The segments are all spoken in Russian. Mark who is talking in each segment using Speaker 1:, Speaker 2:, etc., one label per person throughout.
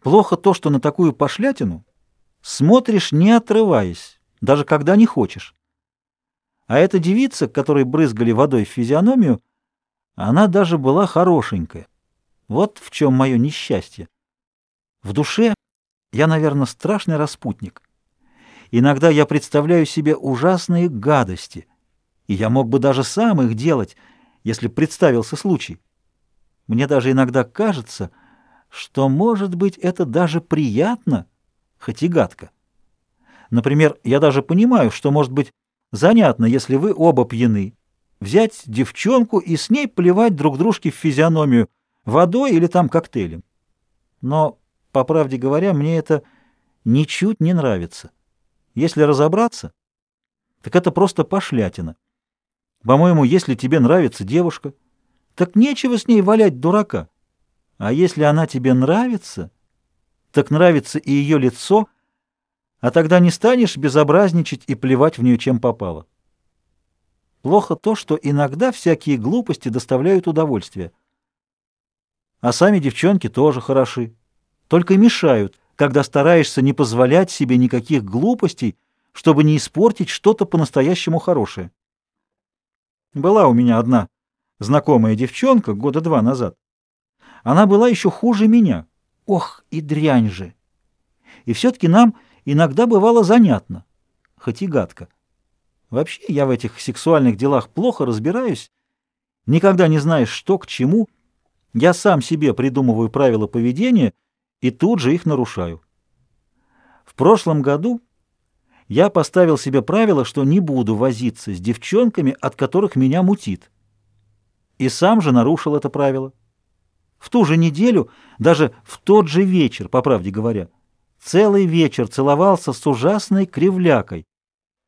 Speaker 1: Плохо то, что на такую пошлятину смотришь, не отрываясь, даже когда не хочешь. А эта девица, которой брызгали водой в физиономию, она даже была хорошенькая. Вот в чем мое несчастье. В душе я, наверное, страшный распутник. Иногда я представляю себе ужасные гадости, и я мог бы даже сам их делать, если представился случай. Мне даже иногда кажется, что, может быть, это даже приятно, хоть и гадко. Например, я даже понимаю, что, может быть, занятно, если вы оба пьяны, взять девчонку и с ней плевать друг дружке в физиономию водой или там коктейлем. Но, по правде говоря, мне это ничуть не нравится. Если разобраться, так это просто пошлятина. По-моему, если тебе нравится девушка, так нечего с ней валять дурака. А если она тебе нравится, так нравится и ее лицо, а тогда не станешь безобразничать и плевать в нее чем попало. Плохо то, что иногда всякие глупости доставляют удовольствие. А сами девчонки тоже хороши, только мешают, когда стараешься не позволять себе никаких глупостей, чтобы не испортить что-то по-настоящему хорошее. Была у меня одна знакомая девчонка года два назад. Она была еще хуже меня. Ох, и дрянь же! И все-таки нам иногда бывало занятно, хоть и гадко. Вообще я в этих сексуальных делах плохо разбираюсь, никогда не знаешь, что к чему. Я сам себе придумываю правила поведения и тут же их нарушаю. В прошлом году я поставил себе правило, что не буду возиться с девчонками, от которых меня мутит. И сам же нарушил это правило. В ту же неделю, даже в тот же вечер, по правде говоря, целый вечер целовался с ужасной кривлякой.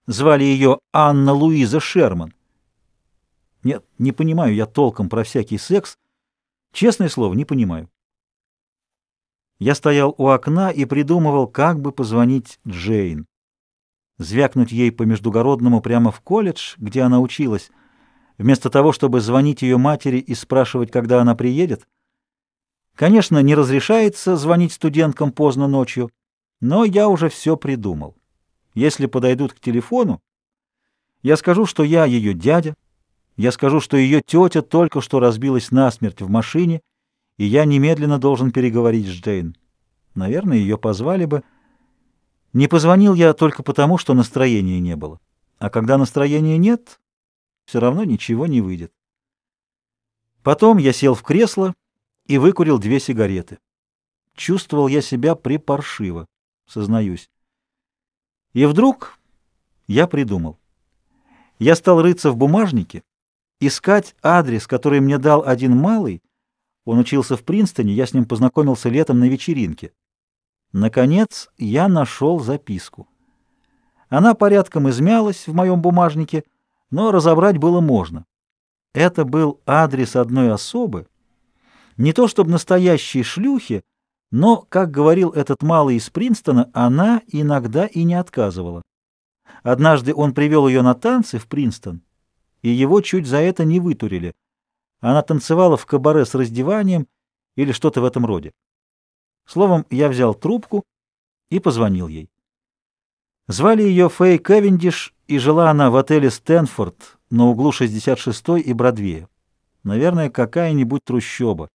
Speaker 1: Звали ее Анна Луиза Шерман. Нет, не понимаю я толком про всякий секс. Честное слово, не понимаю. Я стоял у окна и придумывал, как бы позвонить Джейн. Звякнуть ей по междугородному прямо в колледж, где она училась, вместо того, чтобы звонить ее матери и спрашивать, когда она приедет — Конечно, не разрешается звонить студенткам поздно ночью, но я уже все придумал. Если подойдут к телефону, я скажу, что я ее дядя, я скажу, что ее тетя только что разбилась насмерть в машине, и я немедленно должен переговорить с Джейн. Наверное, ее позвали бы. Не позвонил я только потому, что настроения не было. А когда настроения нет, все равно ничего не выйдет. Потом я сел в кресло и выкурил две сигареты. Чувствовал я себя припаршиво, сознаюсь. И вдруг я придумал. Я стал рыться в бумажнике, искать адрес, который мне дал один малый. Он учился в Принстоне, я с ним познакомился летом на вечеринке. Наконец я нашел записку. Она порядком измялась в моем бумажнике, но разобрать было можно. Это был адрес одной особы, не то чтобы настоящие шлюхи, но, как говорил этот малый из Принстона, она иногда и не отказывала. Однажды он привел ее на танцы в Принстон, и его чуть за это не вытурили. Она танцевала в кабаре с раздеванием или что-то в этом роде. Словом, я взял трубку и позвонил ей. Звали ее Фэй Кевиндиш, и жила она в отеле «Стэнфорд» на углу 66-й и Бродвея. Наверное, какая-нибудь трущоба.